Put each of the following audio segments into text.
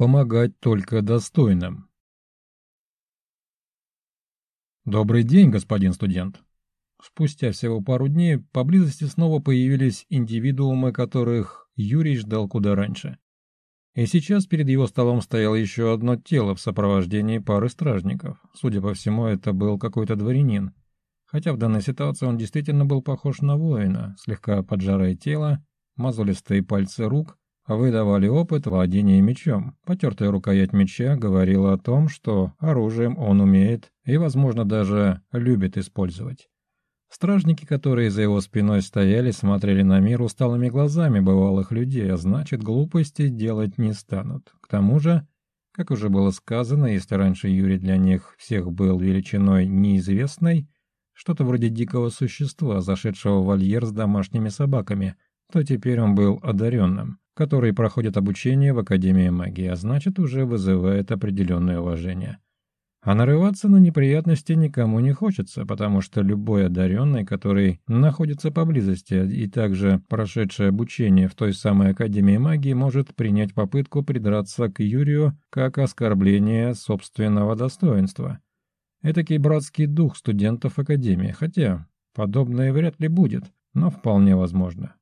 Помогать только достойным. «Добрый день, господин студент!» Спустя всего пару дней поблизости снова появились индивидуумы, которых Юрий ждал куда раньше. И сейчас перед его столом стояло еще одно тело в сопровождении пары стражников. Судя по всему, это был какой-то дворянин. Хотя в данной ситуации он действительно был похож на воина, слегка поджарое тело, мозолистые пальцы рук вы давали опыт владения мечом. Потертая рукоять меча говорила о том, что оружием он умеет и, возможно, даже любит использовать. Стражники, которые за его спиной стояли, смотрели на мир усталыми глазами бывалых людей, а значит, глупости делать не станут. К тому же, как уже было сказано, если раньше Юрий для них всех был величиной неизвестной, что-то вроде дикого существа, зашедшего в вольер с домашними собаками, то теперь он был одаренным которые проходят обучение в Академии магии, а значит уже вызывает определенное уважение. А нарываться на неприятности никому не хочется, потому что любой одаренный, который находится поблизости и также прошедший обучение в той самой Академии магии, может принять попытку придраться к Юрию как оскорбление собственного достоинства. Этакий братский дух студентов Академии, хотя подобное вряд ли будет, но вполне возможно.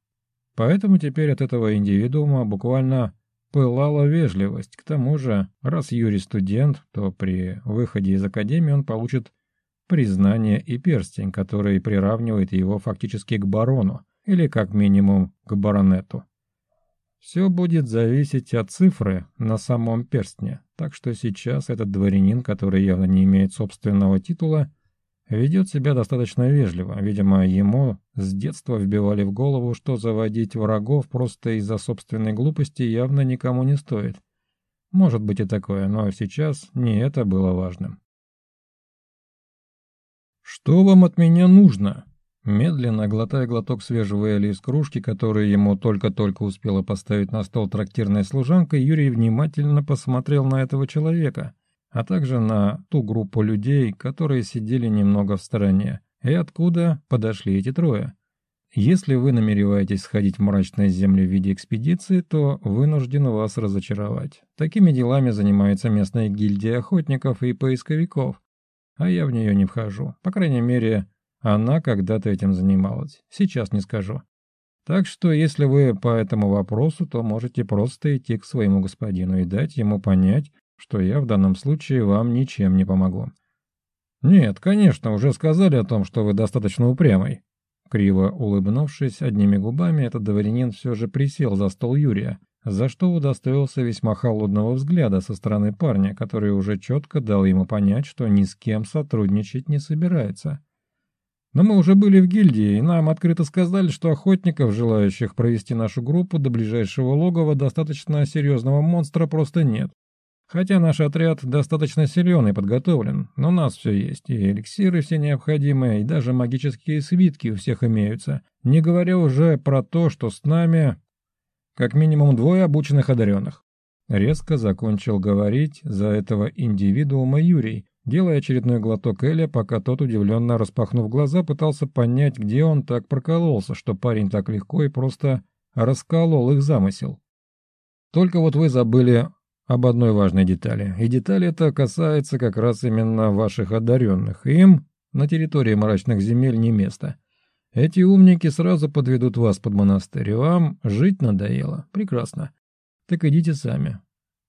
Поэтому теперь от этого индивидуума буквально пылала вежливость. К тому же, раз Юрий студент, то при выходе из академии он получит признание и перстень, который приравнивает его фактически к барону, или как минимум к баронету. Все будет зависеть от цифры на самом перстне, так что сейчас этот дворянин, который явно не имеет собственного титула, Ведет себя достаточно вежливо, видимо, ему с детства вбивали в голову, что заводить врагов просто из-за собственной глупости явно никому не стоит. Может быть и такое, но сейчас не это было важным. «Что вам от меня нужно?» Медленно, глотая глоток свежего эля из кружки, которую ему только-только успела поставить на стол трактирная служанка, Юрий внимательно посмотрел на этого человека – а также на ту группу людей, которые сидели немного в стороне, и откуда подошли эти трое. Если вы намереваетесь сходить в мрачные земли в виде экспедиции, то вынужден вас разочаровать. Такими делами занимается местная гильдия охотников и поисковиков, а я в нее не вхожу. По крайней мере, она когда-то этим занималась. Сейчас не скажу. Так что, если вы по этому вопросу, то можете просто идти к своему господину и дать ему понять, что я в данном случае вам ничем не помогу. «Нет, конечно, уже сказали о том, что вы достаточно упрямый». Криво улыбнувшись одними губами, этот дворянин все же присел за стол Юрия, за что удостоился весьма холодного взгляда со стороны парня, который уже четко дал ему понять, что ни с кем сотрудничать не собирается. «Но мы уже были в гильдии, и нам открыто сказали, что охотников, желающих провести нашу группу до ближайшего логова достаточно серьезного монстра, просто нет. Хотя наш отряд достаточно силен и подготовлен, но у нас все есть, и эликсиры все необходимые, и даже магические свитки у всех имеются, не говоря уже про то, что с нами как минимум двое обученных одаренных. Резко закончил говорить за этого индивидуума Юрий, делая очередной глоток Эля, пока тот, удивленно распахнув глаза, пытался понять, где он так прокололся, что парень так легко и просто расколол их замысел. «Только вот вы забыли об одной важной детали. И деталь эта касается как раз именно ваших одаренных. Им на территории мрачных земель не место. Эти умники сразу подведут вас под монастырь. Вам жить надоело? Прекрасно. Так идите сами.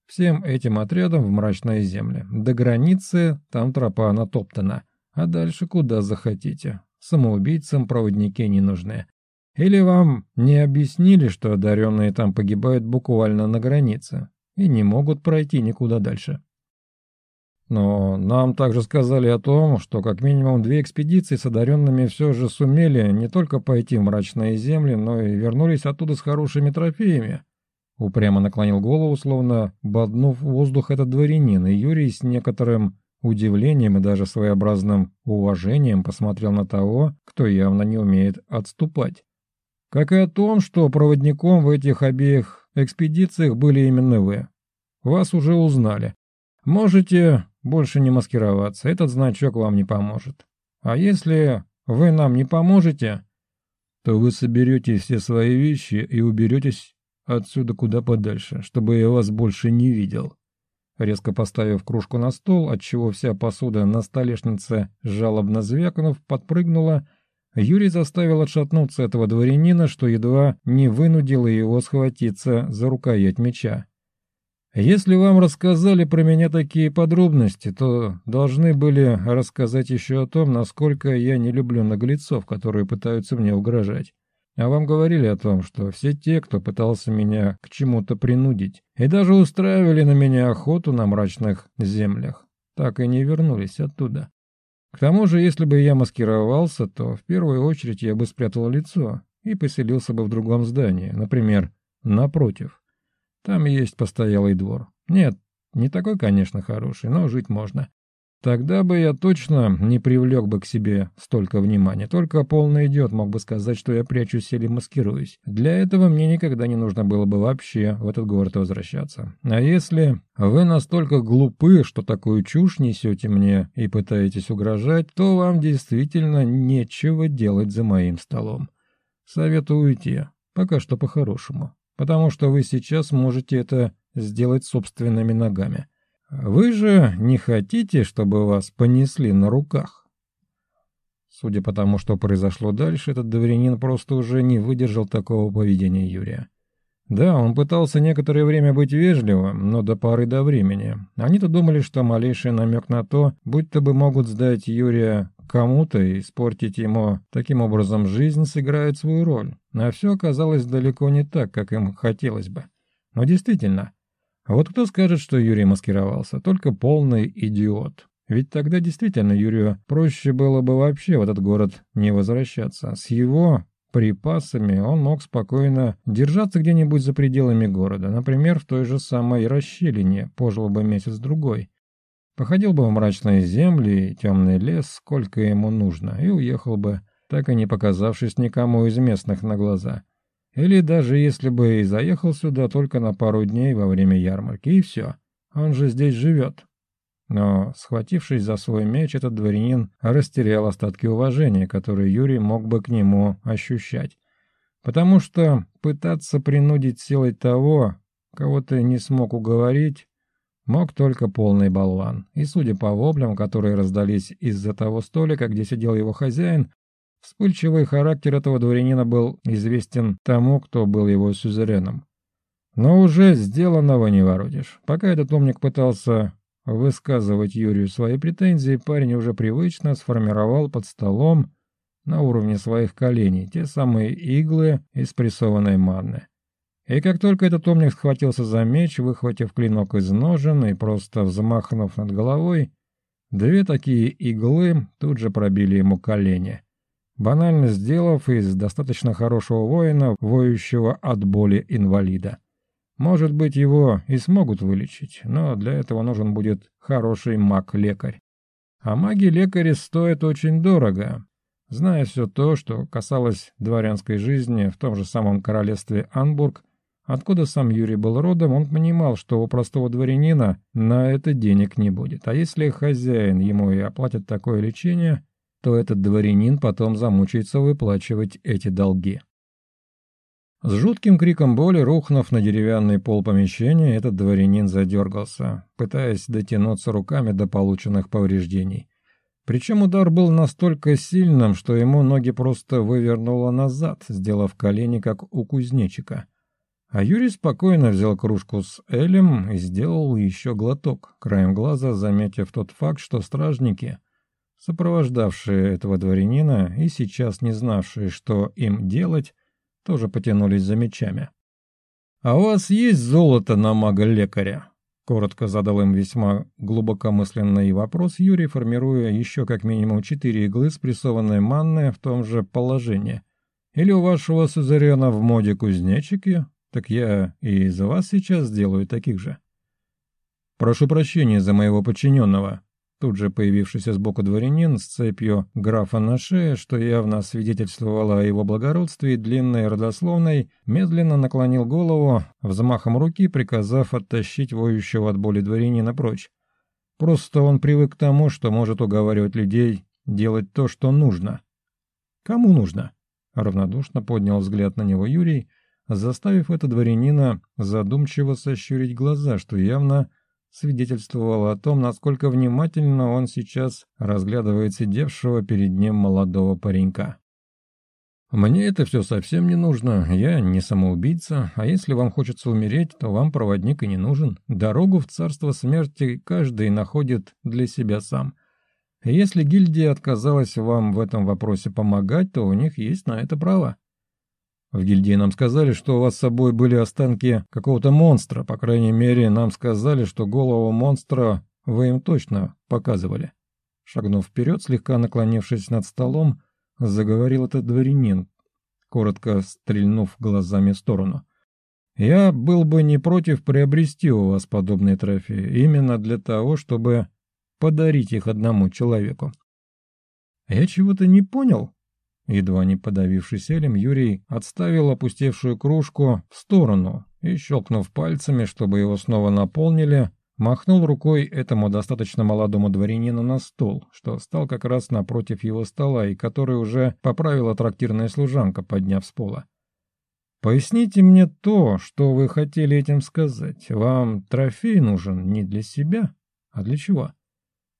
Всем этим отрядам в мрачные земли. До границы там тропа натоптана. А дальше куда захотите. Самоубийцам проводники не нужны. Или вам не объяснили, что одаренные там погибают буквально на границе? и не могут пройти никуда дальше. Но нам также сказали о том, что как минимум две экспедиции с одаренными все же сумели не только пойти в мрачные земли, но и вернулись оттуда с хорошими трофеями. Упрямо наклонил голову, словно боднув воздух этот дворянин, и Юрий с некоторым удивлением и даже своеобразным уважением посмотрел на того, кто явно не умеет отступать. Как и о том, что проводником в этих обеих экспедициях были именно вы. Вас уже узнали. Можете больше не маскироваться, этот значок вам не поможет. А если вы нам не поможете, то вы соберете все свои вещи и уберетесь отсюда куда подальше, чтобы я вас больше не видел». Резко поставив кружку на стол, отчего вся посуда на столешнице, жалобно звякнув, подпрыгнула, Юрий заставил отшатнуться этого дворянина, что едва не вынудило его схватиться за рукоять меча. Если вам рассказали про меня такие подробности, то должны были рассказать еще о том, насколько я не люблю наглецов, которые пытаются мне угрожать. А вам говорили о том, что все те, кто пытался меня к чему-то принудить, и даже устраивали на меня охоту на мрачных землях, так и не вернулись оттуда. К тому же, если бы я маскировался, то в первую очередь я бы спрятал лицо и поселился бы в другом здании, например, напротив. Там есть постоялый двор. Нет, не такой, конечно, хороший, но жить можно. Тогда бы я точно не привлек бы к себе столько внимания. Только полный идиот мог бы сказать, что я прячусь или маскируюсь. Для этого мне никогда не нужно было бы вообще в этот город возвращаться. А если вы настолько глупы, что такую чушь несете мне и пытаетесь угрожать, то вам действительно нечего делать за моим столом. Советую уйти. Пока что по-хорошему потому что вы сейчас можете это сделать собственными ногами. Вы же не хотите, чтобы вас понесли на руках. Судя по тому, что произошло дальше, этот дворянин просто уже не выдержал такого поведения Юрия. Да, он пытался некоторое время быть вежливым, но до поры до времени. Они-то думали, что малейший намек на то, будто бы могут сдать Юрия кому-то и испортить ему таким образом жизнь, сыграет свою роль. А все оказалось далеко не так, как им хотелось бы. Но действительно, вот кто скажет, что Юрий маскировался? Только полный идиот. Ведь тогда действительно Юрию проще было бы вообще в этот город не возвращаться. С его припасами он мог спокойно держаться где-нибудь за пределами города, например, в той же самой расщелине, пожил бы месяц-другой. Походил бы в мрачные земли и темный лес, сколько ему нужно, и уехал бы, так и не показавшись никому из местных на глаза. Или даже если бы и заехал сюда только на пару дней во время ярмарки, и все. Он же здесь живет, но, схватившись за свой меч, этот дворянин растерял остатки уважения, которые Юрий мог бы к нему ощущать. Потому что пытаться принудить силой того, кого ты не смог уговорить, мог только полный болван. И, судя по воплям, которые раздались из-за того столика, где сидел его хозяин, вспыльчивый характер этого дворянина был известен тому, кто был его сюзереном. Но уже сделанного не воротишь. Пока этот умник пытался Высказывать Юрию свои претензии парень уже привычно сформировал под столом на уровне своих коленей те самые иглы из прессованной манны. И как только этот умник схватился за меч, выхватив клинок из ножен и просто взмахнув над головой, две такие иглы тут же пробили ему колени, банально сделав из достаточно хорошего воина, воющего от боли инвалида. Может быть, его и смогут вылечить, но для этого нужен будет хороший маг-лекарь. А маги-лекари стоят очень дорого. Зная все то, что касалось дворянской жизни в том же самом королевстве Анбург, откуда сам Юрий был родом, он понимал, что у простого дворянина на это денег не будет. А если хозяин ему и оплатит такое лечение, то этот дворянин потом замучается выплачивать эти долги. С жутким криком боли, рухнув на деревянный пол помещения, этот дворянин задергался, пытаясь дотянуться руками до полученных повреждений. Причем удар был настолько сильным, что ему ноги просто вывернуло назад, сделав колени, как у кузнечика. А Юрий спокойно взял кружку с Элем и сделал еще глоток, краем глаза заметив тот факт, что стражники, сопровождавшие этого дворянина и сейчас не знавшие, что им делать, тоже потянулись за мечами. «А у вас есть золото на мага-лекаря?» Коротко задал им весьма глубокомысленный вопрос Юрий, формируя еще как минимум четыре иглы, спрессованные манны в том же положении. «Или у вашего сузерена в моде кузнечики? Так я и за вас сейчас сделаю таких же». «Прошу прощения за моего подчиненного», Тут же появившийся сбоку дворянин с цепью графа на шее, что явно свидетельствовало о его благородстве и длинной родословной, медленно наклонил голову, взмахом руки приказав оттащить воющего от боли дворянина прочь. Просто он привык к тому, что может уговаривать людей делать то, что нужно. «Кому нужно?» — равнодушно поднял взгляд на него Юрий, заставив это дворянина задумчиво сощурить глаза, что явно свидетельствовало о том, насколько внимательно он сейчас разглядывает сидевшего перед ним молодого паренька. «Мне это все совсем не нужно, я не самоубийца, а если вам хочется умереть, то вам проводник и не нужен. Дорогу в царство смерти каждый находит для себя сам. Если гильдия отказалась вам в этом вопросе помогать, то у них есть на это право. В гильдии нам сказали, что у вас с собой были останки какого-то монстра. По крайней мере, нам сказали, что голову монстра вы им точно показывали. Шагнув вперед, слегка наклонившись над столом, заговорил этот дворянин, коротко стрельнув глазами в сторону. «Я был бы не против приобрести у вас подобные трофеи, именно для того, чтобы подарить их одному человеку». «Я чего-то не понял», Едва не подавившись Элем, Юрий отставил опустевшую кружку в сторону и, щелкнув пальцами, чтобы его снова наполнили, махнул рукой этому достаточно молодому дворянину на стол, что стал как раз напротив его стола и который уже поправила трактирная служанка, подняв с пола. «Поясните мне то, что вы хотели этим сказать. Вам трофей нужен не для себя, а для чего?»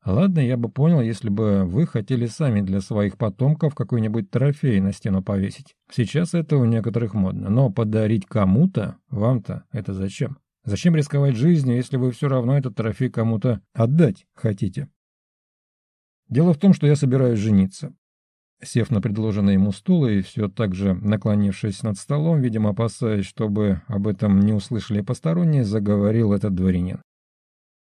Ладно, я бы понял, если бы вы хотели сами для своих потомков какой-нибудь трофей на стену повесить. Сейчас это у некоторых модно, но подарить кому-то, вам-то, это зачем? Зачем рисковать жизнью, если вы все равно этот трофей кому-то отдать хотите? Дело в том, что я собираюсь жениться. Сев на предложенный ему стул и все так же наклонившись над столом, видимо опасаясь, чтобы об этом не услышали посторонние, заговорил этот дворянин.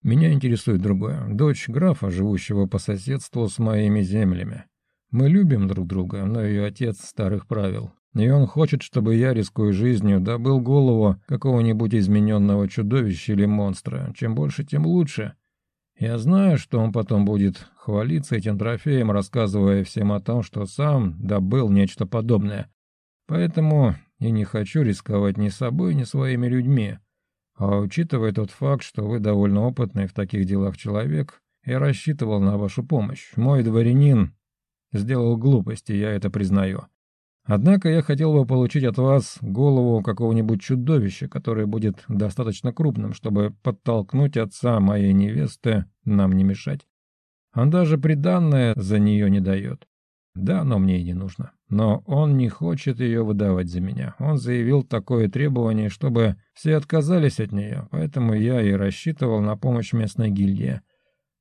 Меня интересует другое. Дочь графа, живущего по соседству с моими землями. Мы любим друг друга, но ее отец старых правил. И он хочет, чтобы я, рискуя жизнью, добыл голову какого-нибудь измененного чудовища или монстра. Чем больше, тем лучше. Я знаю, что он потом будет хвалиться этим трофеем, рассказывая всем о том, что сам добыл нечто подобное. Поэтому и не хочу рисковать ни собой, ни своими людьми. А учитывая тот факт, что вы довольно опытный в таких делах человек, я рассчитывал на вашу помощь. Мой дворянин сделал глупости, я это признаю. Однако я хотел бы получить от вас голову какого-нибудь чудовища, которое будет достаточно крупным, чтобы подтолкнуть отца моей невесты нам не мешать. Он даже приданное за нее не дает. Да, но мне и не нужно но он не хочет ее выдавать за меня. Он заявил такое требование, чтобы все отказались от нее, поэтому я и рассчитывал на помощь местной гильдии.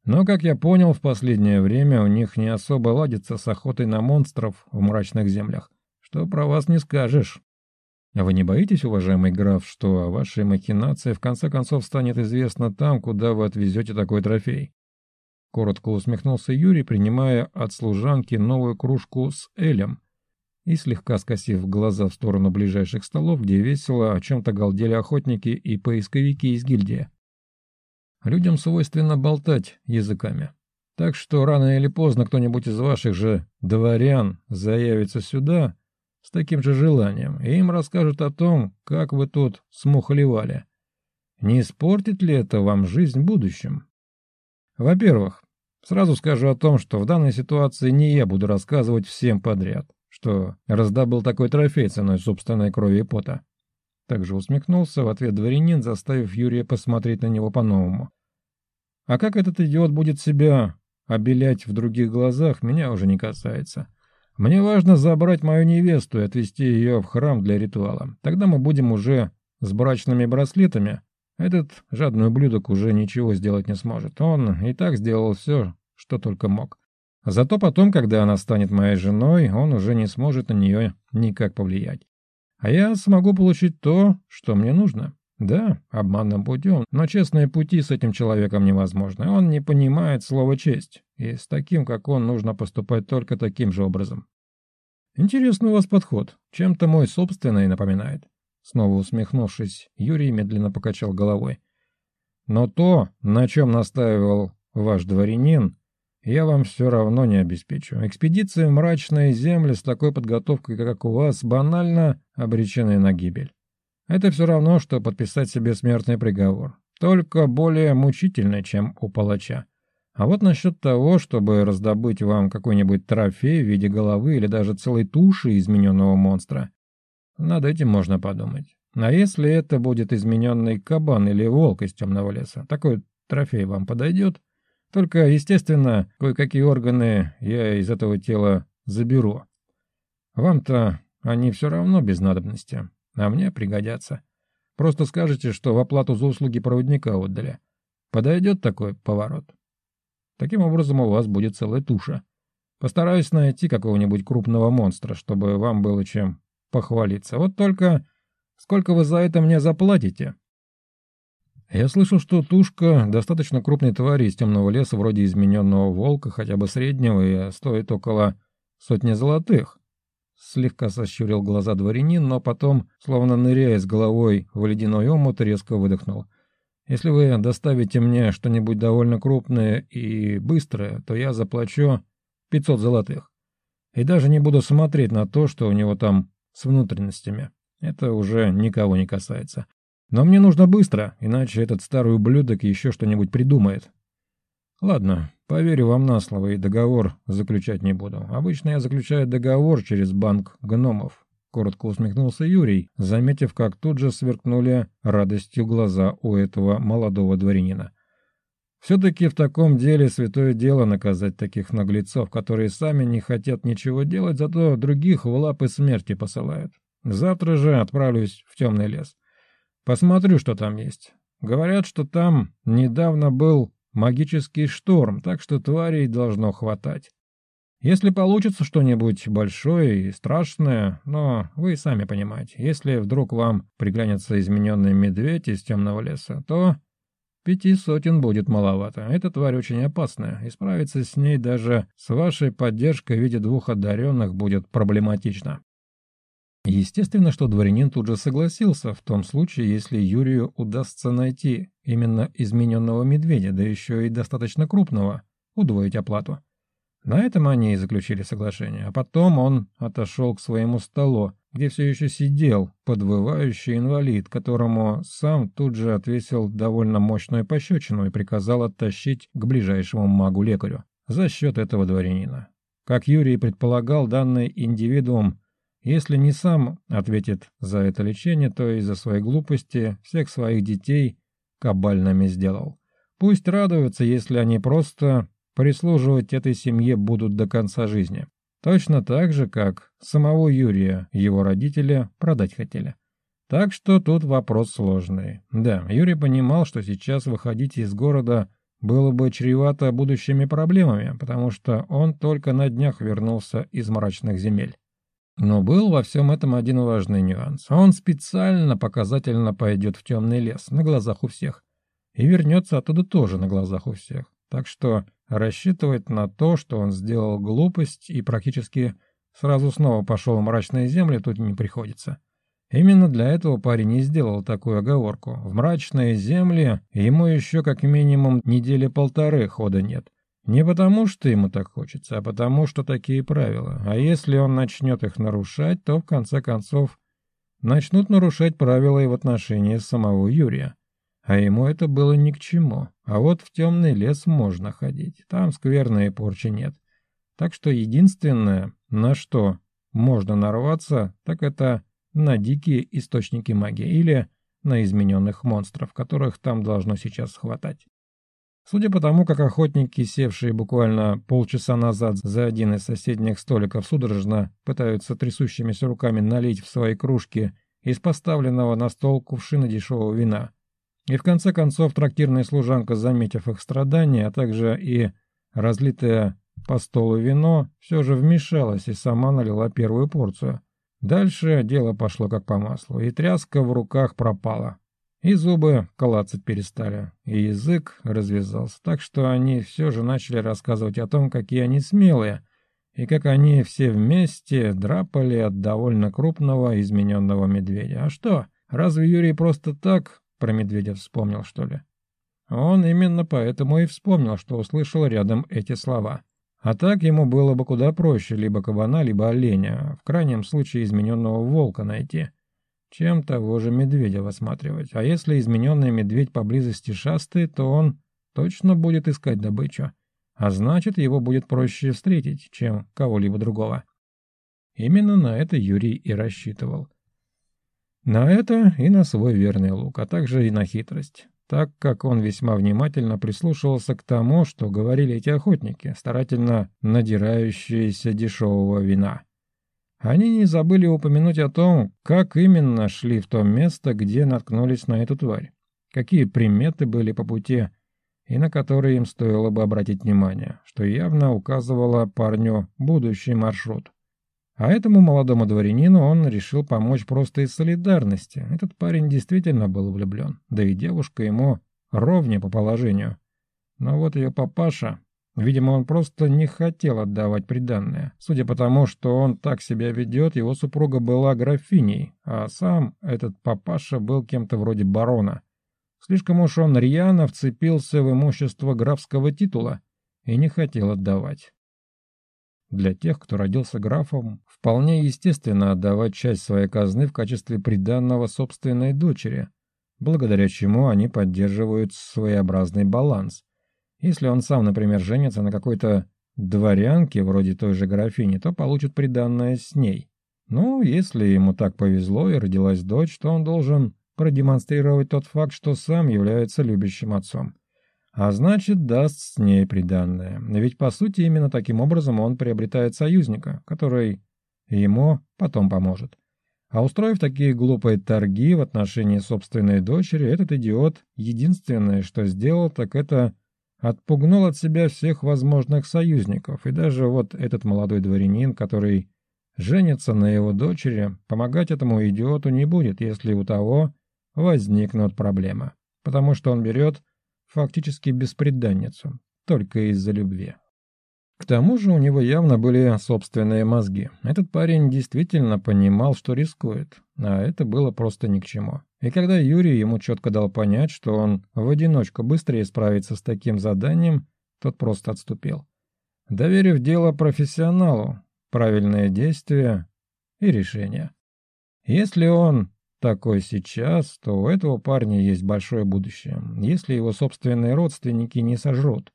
Но, как я понял, в последнее время у них не особо ладится с охотой на монстров в мрачных землях. Что про вас не скажешь. А вы не боитесь, уважаемый граф, что о вашей махинации в конце концов станет известно там, куда вы отвезете такой трофей? Коротко усмехнулся Юрий, принимая от служанки новую кружку с Элем – и слегка скосив глаза в сторону ближайших столов, где весело о чем-то галдели охотники и поисковики из гильдии. Людям свойственно болтать языками. Так что рано или поздно кто-нибудь из ваших же дворян заявится сюда с таким же желанием, и им расскажут о том, как вы тут смухлевали. Не испортит ли это вам жизнь в будущем? Во-первых, сразу скажу о том, что в данной ситуации не я буду рассказывать всем подряд что раздобыл такой трофей ценой собственной крови и пота. Также усмехнулся в ответ дворянин, заставив Юрия посмотреть на него по-новому. А как этот идиот будет себя обелять в других глазах, меня уже не касается. Мне важно забрать мою невесту и отвезти ее в храм для ритуала. Тогда мы будем уже с брачными браслетами. Этот жадный ублюдок уже ничего сделать не сможет. Он и так сделал все, что только мог. Зато потом, когда она станет моей женой, он уже не сможет на нее никак повлиять. А я смогу получить то, что мне нужно. Да, обманным путем, но честные пути с этим человеком невозможны. Он не понимает слова «честь», и с таким, как он, нужно поступать только таким же образом. Интересный у вас подход. Чем-то мой собственный напоминает. Снова усмехнувшись, Юрий медленно покачал головой. Но то, на чем настаивал ваш дворянин, я вам все равно не обеспечу. Экспедиции в мрачные земли с такой подготовкой, как у вас, банально обречены на гибель. Это все равно, что подписать себе смертный приговор, только более мучительный, чем у палача. А вот насчет того, чтобы раздобыть вам какой-нибудь трофей в виде головы или даже целой туши измененного монстра, над этим можно подумать. А если это будет измененный кабан или волк из темного леса, такой трофей вам подойдет? Только, естественно, кое-какие органы я из этого тела заберу. Вам-то они все равно без надобности, а мне пригодятся. Просто скажете, что в оплату за услуги проводника отдали. Подойдет такой поворот? Таким образом у вас будет целая туша. Постараюсь найти какого-нибудь крупного монстра, чтобы вам было чем похвалиться. Вот только сколько вы за это мне заплатите?» Я слышал, что тушка достаточно крупной твари из темного леса, вроде измененного волка, хотя бы среднего, и стоит около сотни золотых. Слегка сощурил глаза дворянин, но потом, словно ныряя с головой в ледяной омут, резко выдохнул. «Если вы доставите мне что-нибудь довольно крупное и быстрое, то я заплачу 500 золотых. И даже не буду смотреть на то, что у него там с внутренностями. Это уже никого не касается. Но мне нужно быстро, иначе этот старый ублюдок еще что-нибудь придумает. Ладно, поверю вам на слово и договор заключать не буду. Обычно я заключаю договор через банк гномов. Коротко усмехнулся Юрий, заметив, как тут же сверкнули радостью глаза у этого молодого дворянина. Все-таки в таком деле святое дело наказать таких наглецов, которые сами не хотят ничего делать, зато других в лапы смерти посылают. Завтра же отправлюсь в темный лес. Посмотрю, что там есть. Говорят, что там недавно был магический шторм, так что тварей должно хватать. Если получится что-нибудь большое и страшное, но вы сами понимаете, если вдруг вам приглянется измененный медведь из темного леса, то пяти сотен будет маловато. Эта тварь очень опасная, и справиться с ней даже с вашей поддержкой в виде двух одаренных будет проблематично. Естественно, что дворянин тут же согласился, в том случае, если Юрию удастся найти именно измененного медведя, да еще и достаточно крупного, удвоить оплату. На этом они и заключили соглашение, а потом он отошел к своему столу, где все еще сидел подвывающий инвалид, которому сам тут же отвесил довольно мощную пощечину и приказал оттащить к ближайшему магу-лекарю за счет этого дворянина. Как Юрий предполагал, данный индивидуум если не сам ответит за это лечение, то из-за своей глупости всех своих детей кабальными сделал. Пусть радуются, если они просто прислуживать этой семье будут до конца жизни. Точно так же, как самого Юрия, его родители, продать хотели. Так что тут вопрос сложный. Да, Юрий понимал, что сейчас выходить из города было бы чревато будущими проблемами, потому что он только на днях вернулся из мрачных земель. Но был во всем этом один важный нюанс. Он специально показательно пойдет в темный лес на глазах у всех. И вернется оттуда тоже на глазах у всех. Так что рассчитывать на то, что он сделал глупость и практически сразу снова пошел в мрачные земли, тут не приходится. Именно для этого парень и сделал такую оговорку. В мрачные земли ему еще как минимум недели полторы хода нет. Не потому, что ему так хочется, а потому, что такие правила. А если он начнет их нарушать, то, в конце концов, начнут нарушать правила и в отношении самого Юрия. А ему это было ни к чему. А вот в темный лес можно ходить. Там скверной порчи нет. Так что единственное, на что можно нарваться, так это на дикие источники магии или на измененных монстров, которых там должно сейчас хватать. Судя по тому, как охотники, севшие буквально полчаса назад за один из соседних столиков судорожно, пытаются трясущимися руками налить в свои кружки из поставленного на стол кувшина дешевого вина. И в конце концов трактирная служанка, заметив их страдания, а также и разлитое по столу вино, все же вмешалась и сама налила первую порцию. Дальше дело пошло как по маслу, и тряска в руках пропала. И зубы колоться перестали, и язык развязался, так что они все же начали рассказывать о том, какие они смелые, и как они все вместе драпали от довольно крупного измененного медведя. А что, разве Юрий просто так про медведя вспомнил, что ли? Он именно поэтому и вспомнил, что услышал рядом эти слова. А так ему было бы куда проще либо кабана, либо оленя, в крайнем случае измененного волка найти чем того же медведя высматривать. А если измененный медведь поблизости шастает, то он точно будет искать добычу. А значит, его будет проще встретить, чем кого-либо другого. Именно на это Юрий и рассчитывал. На это и на свой верный лук, а также и на хитрость, так как он весьма внимательно прислушивался к тому, что говорили эти охотники, старательно надирающиеся дешевого вина. Они не забыли упомянуть о том, как именно шли в то место, где наткнулись на эту тварь, какие приметы были по пути и на которые им стоило бы обратить внимание, что явно указывало парню будущий маршрут. А этому молодому дворянину он решил помочь просто из солидарности. Этот парень действительно был влюблен, да и девушка ему ровнее по положению. Но вот ее папаша Видимо, он просто не хотел отдавать приданное. Судя по тому, что он так себя ведет, его супруга была графиней, а сам этот папаша был кем-то вроде барона. Слишком уж он рьяно вцепился в имущество графского титула и не хотел отдавать. Для тех, кто родился графом, вполне естественно отдавать часть своей казны в качестве приданного собственной дочери, благодаря чему они поддерживают своеобразный баланс. Если он сам, например, женится на какой-то дворянке, вроде той же графини, то получит приданное с ней. Ну, если ему так повезло и родилась дочь, то он должен продемонстрировать тот факт, что сам является любящим отцом. А значит, даст с ней приданное. Ведь, по сути, именно таким образом он приобретает союзника, который ему потом поможет. А устроив такие глупые торги в отношении собственной дочери, этот идиот единственное, что сделал, так это отпугнул от себя всех возможных союзников, и даже вот этот молодой дворянин, который женится на его дочери, помогать этому идиоту не будет, если у того возникнут проблемы, потому что он берет фактически беспреданницу, только из-за любви. К тому же у него явно были собственные мозги. Этот парень действительно понимал, что рискует, а это было просто ни к чему. И когда Юрий ему четко дал понять, что он в одиночку быстрее справится с таким заданием, тот просто отступил. Доверив дело профессионалу, правильное действие и решение. Если он такой сейчас, то у этого парня есть большое будущее, если его собственные родственники не сожрут.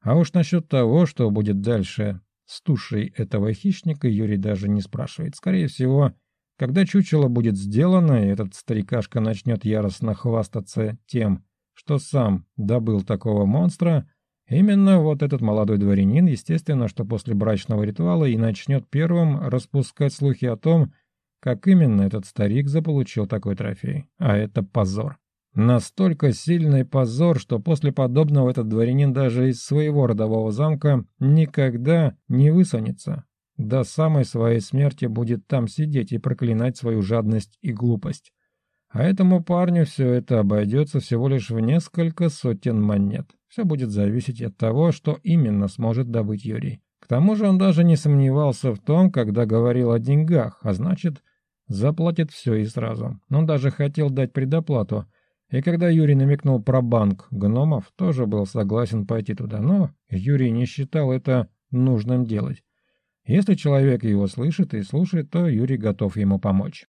А уж насчет того, что будет дальше с тушей этого хищника, Юрий даже не спрашивает. Скорее всего, когда чучело будет сделано, и этот старикашка начнет яростно хвастаться тем, что сам добыл такого монстра, именно вот этот молодой дворянин, естественно, что после брачного ритуала и начнет первым распускать слухи о том, как именно этот старик заполучил такой трофей. А это позор. Настолько сильный позор, что после подобного этот дворянин даже из своего родового замка никогда не высунется. До самой своей смерти будет там сидеть и проклинать свою жадность и глупость. А этому парню все это обойдется всего лишь в несколько сотен монет. Все будет зависеть от того, что именно сможет добыть Юрий. К тому же он даже не сомневался в том, когда говорил о деньгах, а значит, заплатит все и сразу. Он даже хотел дать предоплату. И когда Юрий намекнул про банк гномов, тоже был согласен пойти туда, но Юрий не считал это нужным делать. Если человек его слышит и слушает, то Юрий готов ему помочь.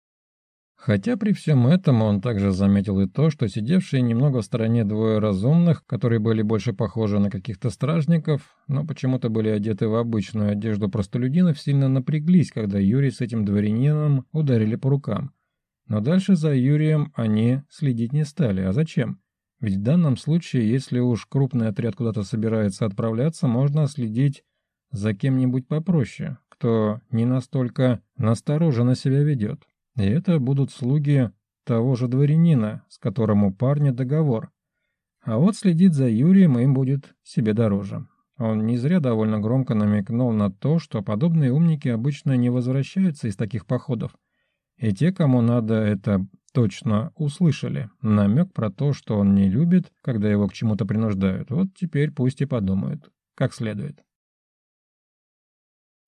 Хотя при всем этом он также заметил и то, что сидевшие немного в стороне двое разумных, которые были больше похожи на каких-то стражников, но почему-то были одеты в обычную одежду простолюдинов, сильно напряглись, когда Юрий с этим дворянином ударили по рукам. Но дальше за Юрием они следить не стали. А зачем? Ведь в данном случае, если уж крупный отряд куда-то собирается отправляться, можно следить за кем-нибудь попроще, кто не настолько настороженно себя ведет. И это будут слуги того же дворянина, с которым у парня договор. А вот следить за Юрием им будет себе дороже. Он не зря довольно громко намекнул на то, что подобные умники обычно не возвращаются из таких походов. И те, кому надо, это точно услышали. Намек про то, что он не любит, когда его к чему-то принуждают. Вот теперь пусть и подумают. Как следует.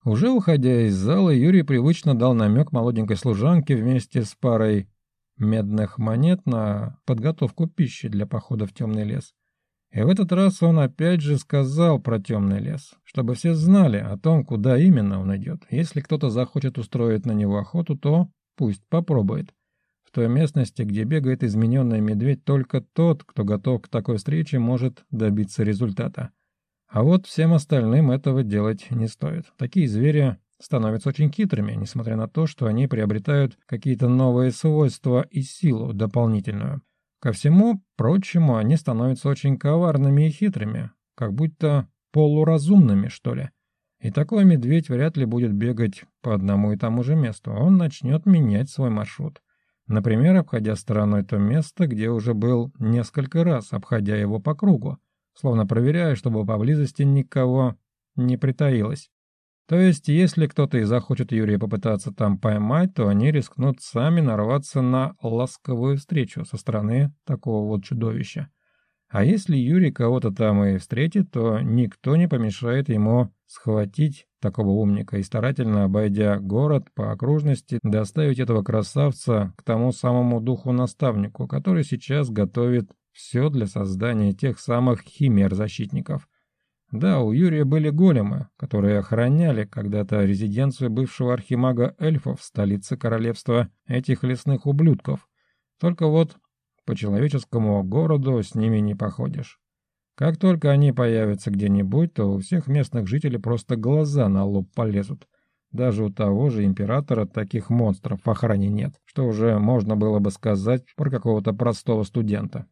Уже уходя из зала, Юрий привычно дал намек молоденькой служанке вместе с парой медных монет на подготовку пищи для похода в темный лес. И в этот раз он опять же сказал про темный лес, чтобы все знали о том, куда именно он идет. Если кто-то захочет устроить на него охоту, то пусть попробует. В той местности, где бегает измененный медведь, только тот, кто готов к такой встрече, может добиться результата. А вот всем остальным этого делать не стоит. Такие звери становятся очень хитрыми, несмотря на то, что они приобретают какие-то новые свойства и силу дополнительную. Ко всему прочему, они становятся очень коварными и хитрыми, как будто полуразумными, что ли. И такой медведь вряд ли будет бегать по одному и тому же месту, он начнет менять свой маршрут. Например, обходя стороной то место, где уже был несколько раз, обходя его по кругу – словно проверяя, чтобы поблизости никого не притаилось. То есть, если кто-то и захочет Юрия попытаться там поймать, то они рискнут сами нарваться на ласковую встречу со стороны такого вот чудовища. А если Юрий кого-то там и встретит, то никто не помешает ему схватить такого умника и старательно, обойдя город по окружности, доставить этого красавца к тому самому духу-наставнику, который сейчас готовит все для создания тех самых химер-защитников. Да, у Юрия были големы, которые охраняли когда-то резиденцию бывшего архимага эльфов в столице королевства этих лесных ублюдков. Только вот по человеческому городу с ними не походишь. Как только они появятся где-нибудь, то у всех местных жителей просто глаза на лоб полезут. Даже у того же императора таких монстров в охране нет, что уже можно было бы сказать про какого-то простого студента.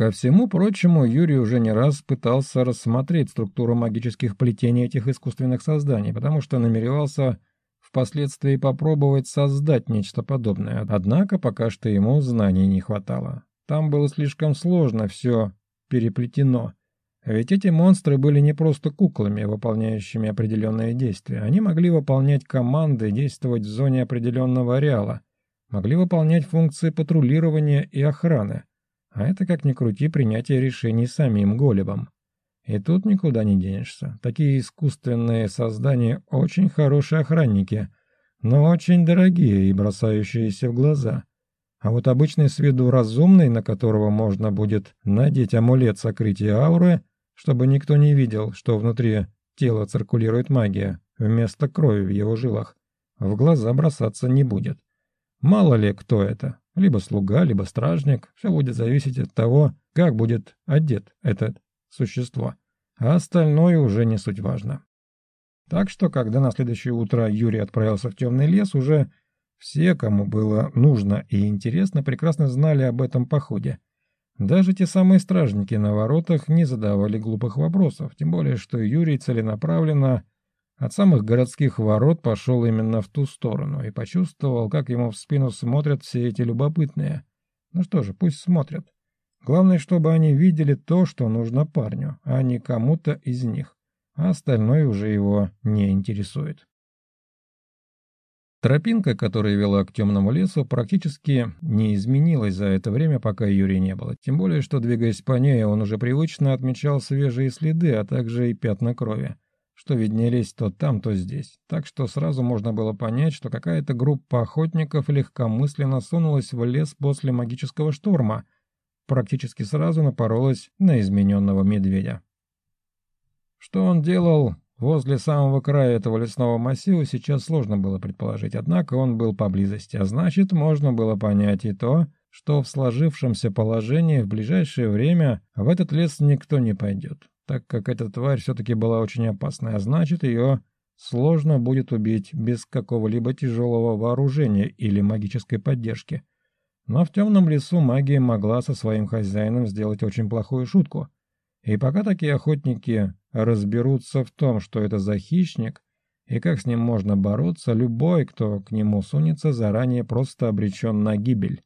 Ко всему прочему, Юрий уже не раз пытался рассмотреть структуру магических плетений этих искусственных созданий, потому что намеревался впоследствии попробовать создать нечто подобное, однако пока что ему знаний не хватало. Там было слишком сложно все переплетено. Ведь эти монстры были не просто куклами, выполняющими определенные действия. Они могли выполнять команды, действовать в зоне определенного ареала, могли выполнять функции патрулирования и охраны, а это, как ни крути, принятие решений самим голебом. И тут никуда не денешься. Такие искусственные создания очень хорошие охранники, но очень дорогие и бросающиеся в глаза. А вот обычный с виду разумный, на которого можно будет надеть амулет сокрытия ауры, чтобы никто не видел, что внутри тела циркулирует магия, вместо крови в его жилах, в глаза бросаться не будет. Мало ли кто это, либо слуга, либо стражник. Все будет зависеть от того, как будет одет это существо. А остальное уже не суть важно. Так что, когда на следующее утро Юрий отправился в темный лес, уже все, кому было нужно и интересно, прекрасно знали об этом походе. Даже те самые стражники на воротах не задавали глупых вопросов, тем более, что Юрий целенаправленно от самых городских ворот пошел именно в ту сторону и почувствовал, как ему в спину смотрят все эти любопытные. Ну что же, пусть смотрят. Главное, чтобы они видели то, что нужно парню, а не кому-то из них. А остальное уже его не интересует. Тропинка, которая вела к темному лесу, практически не изменилась за это время, пока Юрия не было. Тем более, что, двигаясь по ней, он уже привычно отмечал свежие следы, а также и пятна крови что виднелись то там, то здесь. Так что сразу можно было понять, что какая-то группа охотников легкомысленно сунулась в лес после магического штурма, практически сразу напоролась на измененного медведя. Что он делал возле самого края этого лесного массива, сейчас сложно было предположить, однако он был поблизости, а значит, можно было понять и то, что в сложившемся положении в ближайшее время в этот лес никто не пойдет так как эта тварь все-таки была очень опасная, а значит, ее сложно будет убить без какого-либо тяжелого вооружения или магической поддержки. Но в темном лесу магия могла со своим хозяином сделать очень плохую шутку. И пока такие охотники разберутся в том, что это за хищник, и как с ним можно бороться, любой, кто к нему сунется, заранее просто обречен на гибель.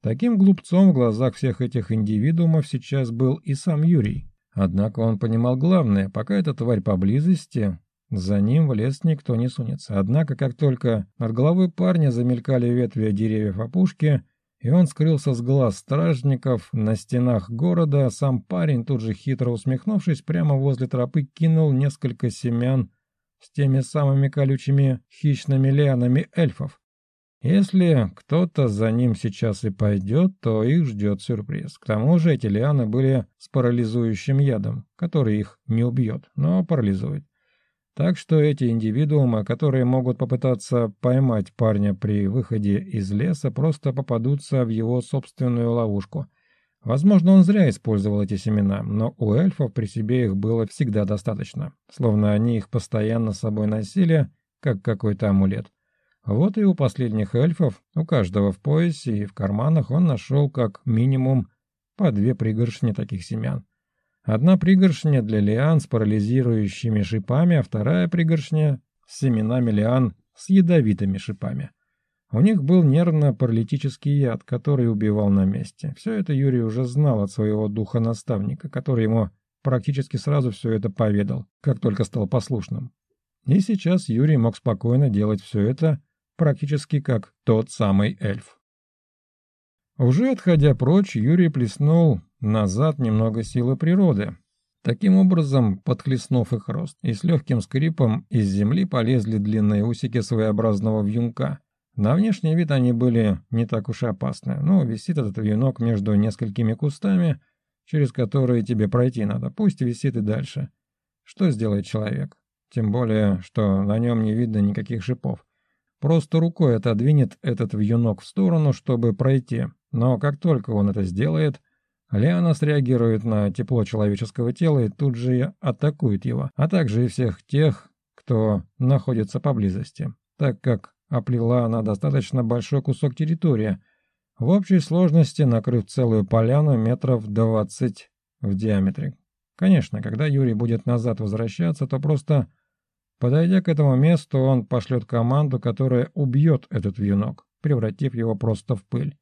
Таким глупцом в глазах всех этих индивидуумов сейчас был и сам Юрий. Однако он понимал главное, пока эта тварь поблизости, за ним в лес никто не сунется. Однако, как только над головой парня замелькали ветви деревьев опушки, и он скрылся с глаз стражников на стенах города, сам парень, тут же хитро усмехнувшись, прямо возле тропы кинул несколько семян с теми самыми колючими хищными лианами эльфов, если кто-то за ним сейчас и пойдет, то их ждет сюрприз. К тому же эти лианы были с парализующим ядом, который их не убьет, но парализует. Так что эти индивидуумы, которые могут попытаться поймать парня при выходе из леса, просто попадутся в его собственную ловушку. Возможно, он зря использовал эти семена, но у эльфов при себе их было всегда достаточно, словно они их постоянно с собой носили, как какой-то амулет. Вот и у последних эльфов, у каждого в поясе и в карманах он нашел как минимум по две пригоршни таких семян. Одна пригоршня для лиан с парализирующими шипами, а вторая пригоршня с семенами лиан с ядовитыми шипами. У них был нервно-паралитический яд, который убивал на месте. Все это Юрий уже знал от своего духа-наставника, который ему практически сразу все это поведал, как только стал послушным. И сейчас Юрий мог спокойно делать все это, практически как тот самый эльф. Уже отходя прочь, Юрий плеснул назад немного силы природы, таким образом подхлестнув их рост, и с легким скрипом из земли полезли длинные усики своеобразного вьюнка. На внешний вид они были не так уж и опасны, но висит этот вьюнок между несколькими кустами, через которые тебе пройти надо, пусть висит и дальше. Что сделает человек? Тем более, что на нем не видно никаких шипов. Просто рукой отодвинет этот вьюнок в сторону, чтобы пройти. Но как только он это сделает, Лиана среагирует на тепло человеческого тела и тут же атакует его, а также и всех тех, кто находится поблизости, так как оплела она достаточно большой кусок территории, в общей сложности накрыв целую поляну метров 20 в диаметре. Конечно, когда Юрий будет назад возвращаться, то просто Подойдя к этому месту, он пошлет команду, которая убьет этот вьюнок, превратив его просто в пыль.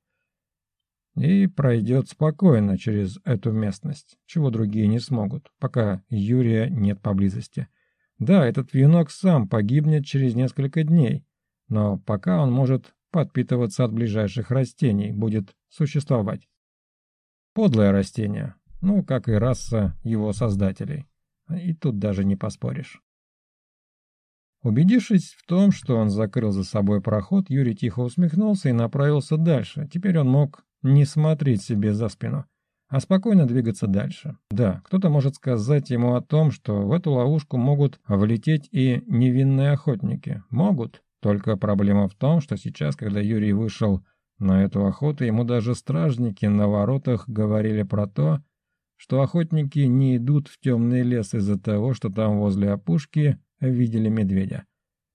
И пройдет спокойно через эту местность, чего другие не смогут, пока Юрия нет поблизости. Да, этот вьюнок сам погибнет через несколько дней, но пока он может подпитываться от ближайших растений, будет существовать. Подлое растение, ну, как и раса его создателей. И тут даже не поспоришь. Убедившись в том, что он закрыл за собой проход, Юрий тихо усмехнулся и направился дальше. Теперь он мог не смотреть себе за спину, а спокойно двигаться дальше. Да, кто-то может сказать ему о том, что в эту ловушку могут влететь и невинные охотники. Могут. Только проблема в том, что сейчас, когда Юрий вышел на эту охоту, ему даже стражники на воротах говорили про то, что охотники не идут в темный лес из-за того, что там возле опушки – видели медведя.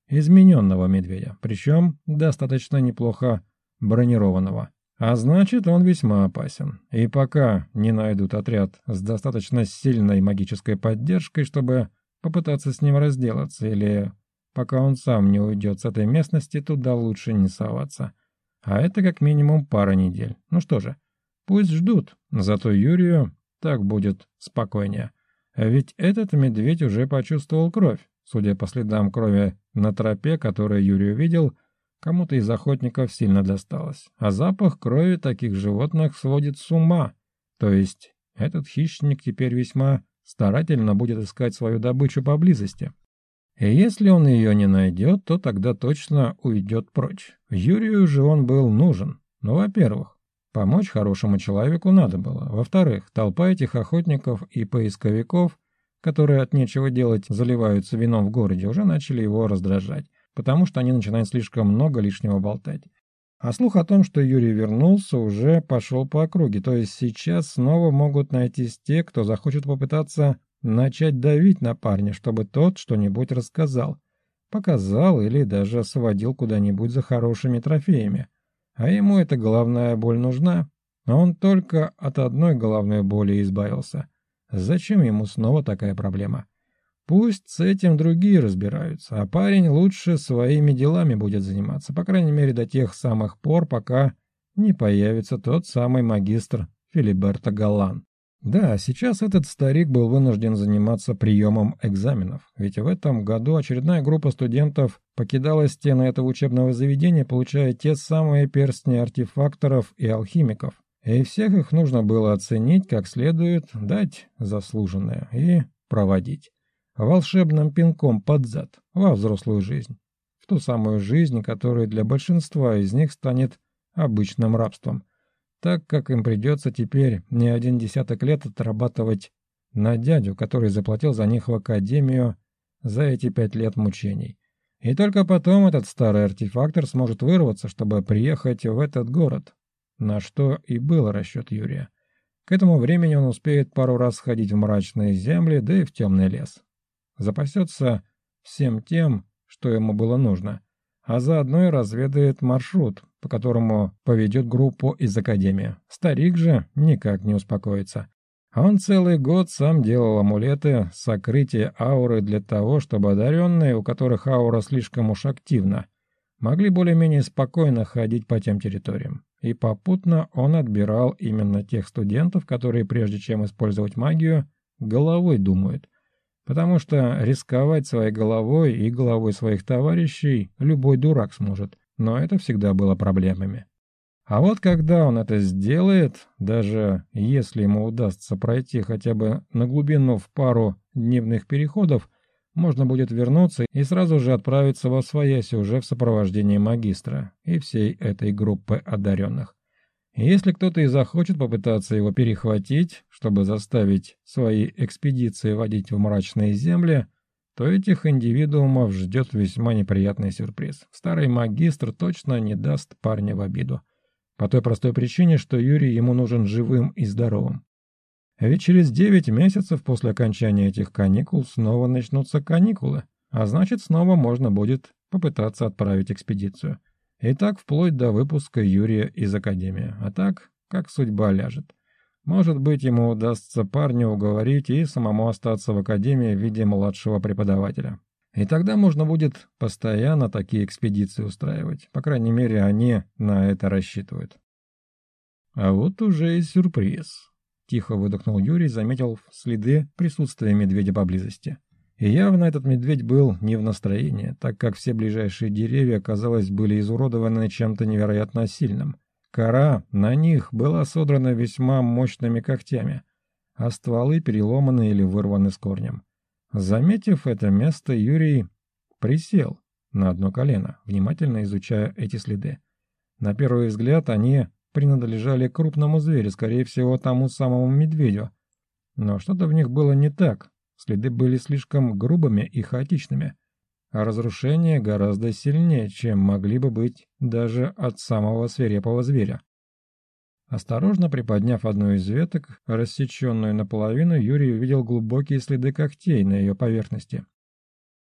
Измененного медведя, причем достаточно неплохо бронированного. А значит, он весьма опасен. И пока не найдут отряд с достаточно сильной магической поддержкой, чтобы попытаться с ним разделаться, или пока он сам не уйдет с этой местности, туда лучше не соваться. А это как минимум пара недель. Ну что же, пусть ждут, зато Юрию так будет спокойнее. А ведь этот медведь уже почувствовал кровь, Судя по следам крови на тропе, которую Юрий увидел, кому-то из охотников сильно досталось. А запах крови таких животных сводит с ума. То есть этот хищник теперь весьма старательно будет искать свою добычу поблизости. И если он ее не найдет, то тогда точно уйдет прочь. Юрию же он был нужен. Ну, во-первых, помочь хорошему человеку надо было. Во-вторых, толпа этих охотников и поисковиков – которые от нечего делать заливаются вином в городе, уже начали его раздражать, потому что они начинают слишком много лишнего болтать. А слух о том, что Юрий вернулся, уже пошел по округе, то есть сейчас снова могут найтись те, кто захочет попытаться начать давить на парня, чтобы тот что-нибудь рассказал, показал или даже сводил куда-нибудь за хорошими трофеями. А ему эта головная боль нужна, а он только от одной головной боли избавился – Зачем ему снова такая проблема? Пусть с этим другие разбираются, а парень лучше своими делами будет заниматься, по крайней мере до тех самых пор, пока не появится тот самый магистр Филиберта Галлан. Да, сейчас этот старик был вынужден заниматься приемом экзаменов, ведь в этом году очередная группа студентов покидала стены этого учебного заведения, получая те самые перстни артефакторов и алхимиков и всех их нужно было оценить как следует, дать заслуженное и проводить. Волшебным пинком под зад, во взрослую жизнь. В ту самую жизнь, которая для большинства из них станет обычным рабством, так как им придется теперь не один десяток лет отрабатывать на дядю, который заплатил за них в академию за эти пять лет мучений. И только потом этот старый артефактор сможет вырваться, чтобы приехать в этот город, на что и был расчет Юрия. К этому времени он успеет пару раз сходить в мрачные земли, да и в темный лес. Запасется всем тем, что ему было нужно, а заодно и разведает маршрут, по которому поведет группу из Академии. Старик же никак не успокоится. А он целый год сам делал амулеты сокрытия ауры для того, чтобы одаренные, у которых аура слишком уж активна, могли более-менее спокойно ходить по тем территориям. И попутно он отбирал именно тех студентов, которые прежде чем использовать магию, головой думают. Потому что рисковать своей головой и головой своих товарищей любой дурак сможет. Но это всегда было проблемами. А вот когда он это сделает, даже если ему удастся пройти хотя бы на глубину в пару дневных переходов, можно будет вернуться и сразу же отправиться во своясь уже в сопровождении магистра и всей этой группы одаренных. Если кто-то и захочет попытаться его перехватить, чтобы заставить свои экспедиции водить в мрачные земли, то этих индивидуумов ждет весьма неприятный сюрприз. Старый магистр точно не даст парня в обиду. По той простой причине, что Юрий ему нужен живым и здоровым. А ведь через девять месяцев после окончания этих каникул снова начнутся каникулы, а значит снова можно будет попытаться отправить экспедицию. И так вплоть до выпуска Юрия из Академии, а так, как судьба ляжет. Может быть, ему удастся парню уговорить и самому остаться в Академии в виде младшего преподавателя. И тогда можно будет постоянно такие экспедиции устраивать. По крайней мере, они на это рассчитывают. А вот уже и сюрприз. Тихо выдохнул Юрий, заметил следы присутствия медведя поблизости. И явно этот медведь был не в настроении, так как все ближайшие деревья, казалось, были изуродованы чем-то невероятно сильным. Кора на них была содрана весьма мощными когтями, а стволы переломаны или вырваны с корнем. Заметив это место, Юрий присел на одно колено, внимательно изучая эти следы. На первый взгляд они принадлежали крупному зверю, скорее всего, тому самому медведю. Но что-то в них было не так, следы были слишком грубыми и хаотичными, а разрушения гораздо сильнее, чем могли бы быть даже от самого свирепого зверя. Осторожно приподняв одну из веток, рассеченную наполовину, Юрий увидел глубокие следы когтей на ее поверхности.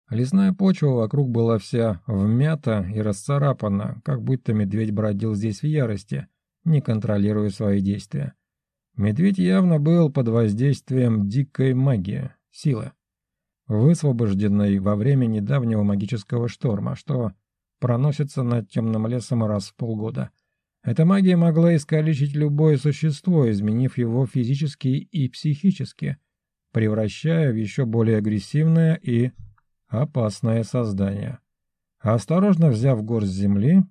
Лесная почва вокруг была вся вмята и расцарапана, как будто медведь бродил здесь в ярости, не контролируя свои действия. Медведь явно был под воздействием дикой магии, силы, высвобожденной во время недавнего магического шторма, что проносится над темным лесом раз в полгода. Эта магия могла искалечить любое существо, изменив его физически и психически, превращая в еще более агрессивное и опасное создание. Осторожно взяв горсть земли,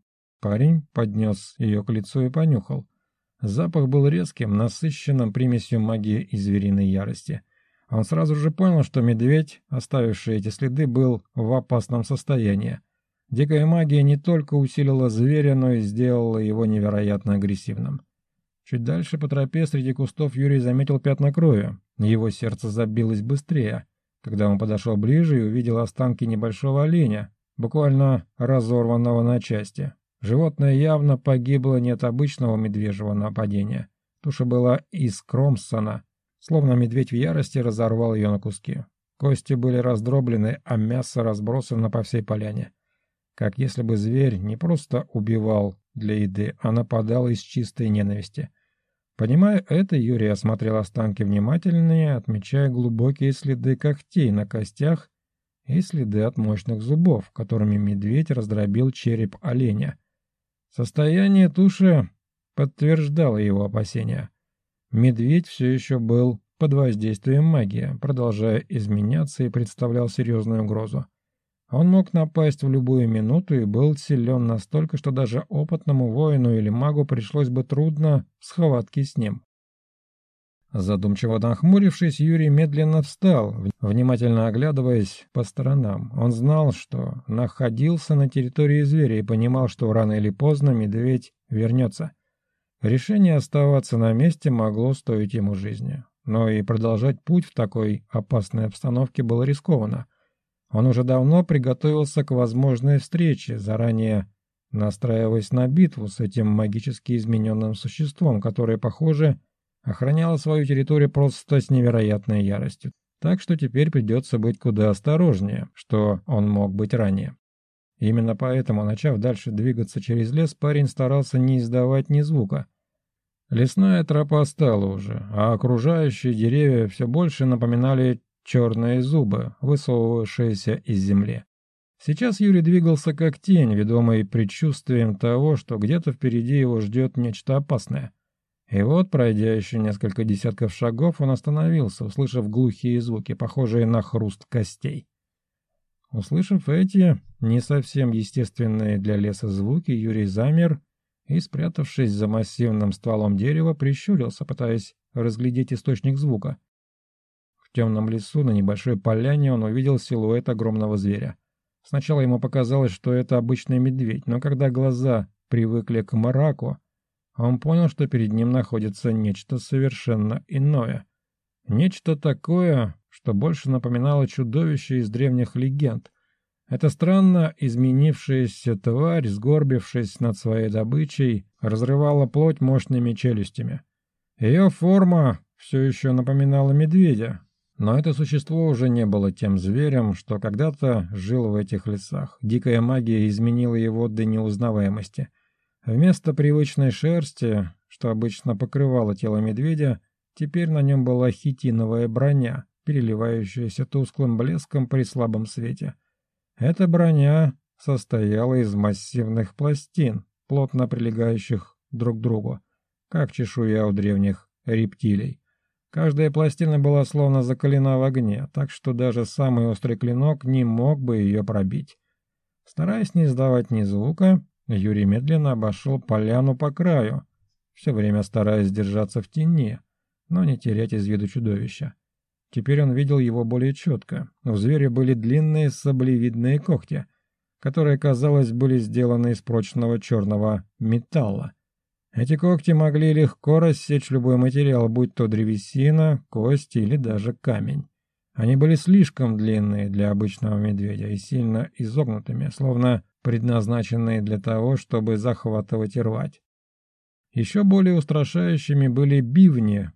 Парень поднес ее к лицу и понюхал. Запах был резким, насыщенным примесью магии и звериной ярости. Он сразу же понял, что медведь, оставивший эти следы, был в опасном состоянии. Дикая магия не только усилила зверя, но и сделала его невероятно агрессивным. Чуть дальше по тропе среди кустов Юрий заметил пятна крови. Его сердце забилось быстрее, когда он подошел ближе и увидел останки небольшого оленя, буквально разорванного на части. Животное явно погибло не от обычного медвежьего нападения. Туша была искромсана, словно медведь в ярости разорвал ее на куски. Кости были раздроблены, а мясо разбросано по всей поляне. Как если бы зверь не просто убивал для еды, а нападал из чистой ненависти. Понимая это, Юрий осмотрел останки внимательнее, отмечая глубокие следы когтей на костях и следы от мощных зубов, которыми медведь раздробил череп оленя – Состояние туши подтверждало его опасения. Медведь все еще был под воздействием магии, продолжая изменяться и представлял серьезную угрозу. Он мог напасть в любую минуту и был силен настолько, что даже опытному воину или магу пришлось бы трудно в схватке с ним. Задумчиво нахмурившись, Юрий медленно встал, внимательно оглядываясь по сторонам. Он знал, что находился на территории зверя и понимал, что рано или поздно медведь вернется. Решение оставаться на месте могло стоить ему жизни. Но и продолжать путь в такой опасной обстановке было рискованно. Он уже давно приготовился к возможной встрече, заранее настраиваясь на битву с этим магически измененным существом, которое, похоже, охраняла свою территорию просто с невероятной яростью. Так что теперь придется быть куда осторожнее, что он мог быть ранее. Именно поэтому, начав дальше двигаться через лес, парень старался не издавать ни звука. Лесная тропа стала уже, а окружающие деревья все больше напоминали черные зубы, высовывавшиеся из земли. Сейчас Юрий двигался как тень, ведомый предчувствием того, что где-то впереди его ждет нечто опасное – и вот, пройдя еще несколько десятков шагов, он остановился, услышав глухие звуки, похожие на хруст костей. Услышав эти не совсем естественные для леса звуки, Юрий замер и, спрятавшись за массивным стволом дерева, прищурился, пытаясь разглядеть источник звука. В темном лесу на небольшой поляне он увидел силуэт огромного зверя. Сначала ему показалось, что это обычный медведь, но когда глаза привыкли к мраку, а он понял, что перед ним находится нечто совершенно иное. Нечто такое, что больше напоминало чудовище из древних легенд. Эта странно изменившаяся тварь, сгорбившись над своей добычей, разрывала плоть мощными челюстями. Ее форма все еще напоминала медведя, но это существо уже не было тем зверем, что когда-то жил в этих лесах. Дикая магия изменила его до неузнаваемости – Вместо привычной шерсти, что обычно покрывало тело медведя, теперь на нем была хитиновая броня, переливающаяся тусклым блеском при слабом свете. Эта броня состояла из массивных пластин, плотно прилегающих друг к другу, как чешуя у древних рептилий. Каждая пластина была словно закалена в огне, так что даже самый острый клинок не мог бы ее пробить. Стараясь не издавать ни звука, Юрий медленно обошел поляну по краю, все время стараясь держаться в тени, но не терять из виду чудовища. Теперь он видел его более четко. У зверя были длинные саблевидные когти, которые, казалось, были сделаны из прочного черного металла. Эти когти могли легко рассечь любой материал, будь то древесина, кость или даже камень. Они были слишком длинные для обычного медведя и сильно изогнутыми, словно предназначенные для того, чтобы захватывать и рвать. Еще более устрашающими были бивни,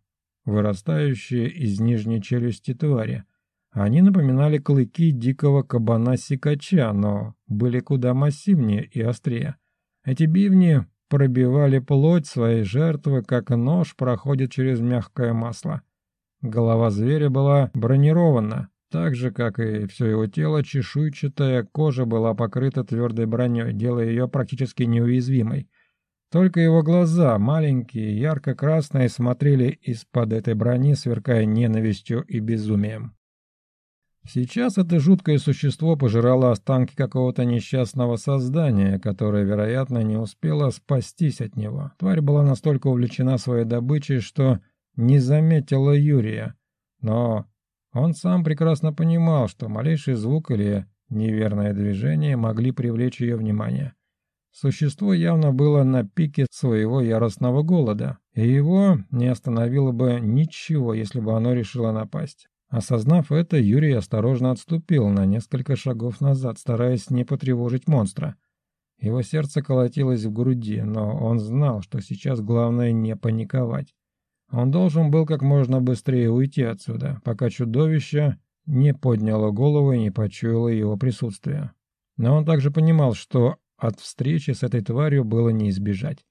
вырастающие из нижней челюсти твари. Они напоминали клыки дикого кабана-сикача, но были куда массивнее и острее. Эти бивни пробивали плоть своей жертвы, как нож проходит через мягкое масло. Голова зверя была бронирована, так же, как и все его тело, чешуйчатая кожа была покрыта твердой броней, делая ее практически неуязвимой. Только его глаза, маленькие, ярко-красные, смотрели из-под этой брони, сверкая ненавистью и безумием. Сейчас это жуткое существо пожирало останки какого-то несчастного создания, которое, вероятно, не успело спастись от него. Тварь была настолько увлечена своей добычей, что не заметила Юрия. Но он сам прекрасно понимал, что малейший звук или неверное движение могли привлечь ее внимание. Существо явно было на пике своего яростного голода, и его не остановило бы ничего, если бы оно решило напасть. Осознав это, Юрий осторожно отступил на несколько шагов назад, стараясь не потревожить монстра. Его сердце колотилось в груди, но он знал, что сейчас главное не паниковать. Он должен был как можно быстрее уйти отсюда, пока чудовище не подняло голову и не почуяло его присутствие. Но он также понимал, что от встречи с этой тварью было не избежать.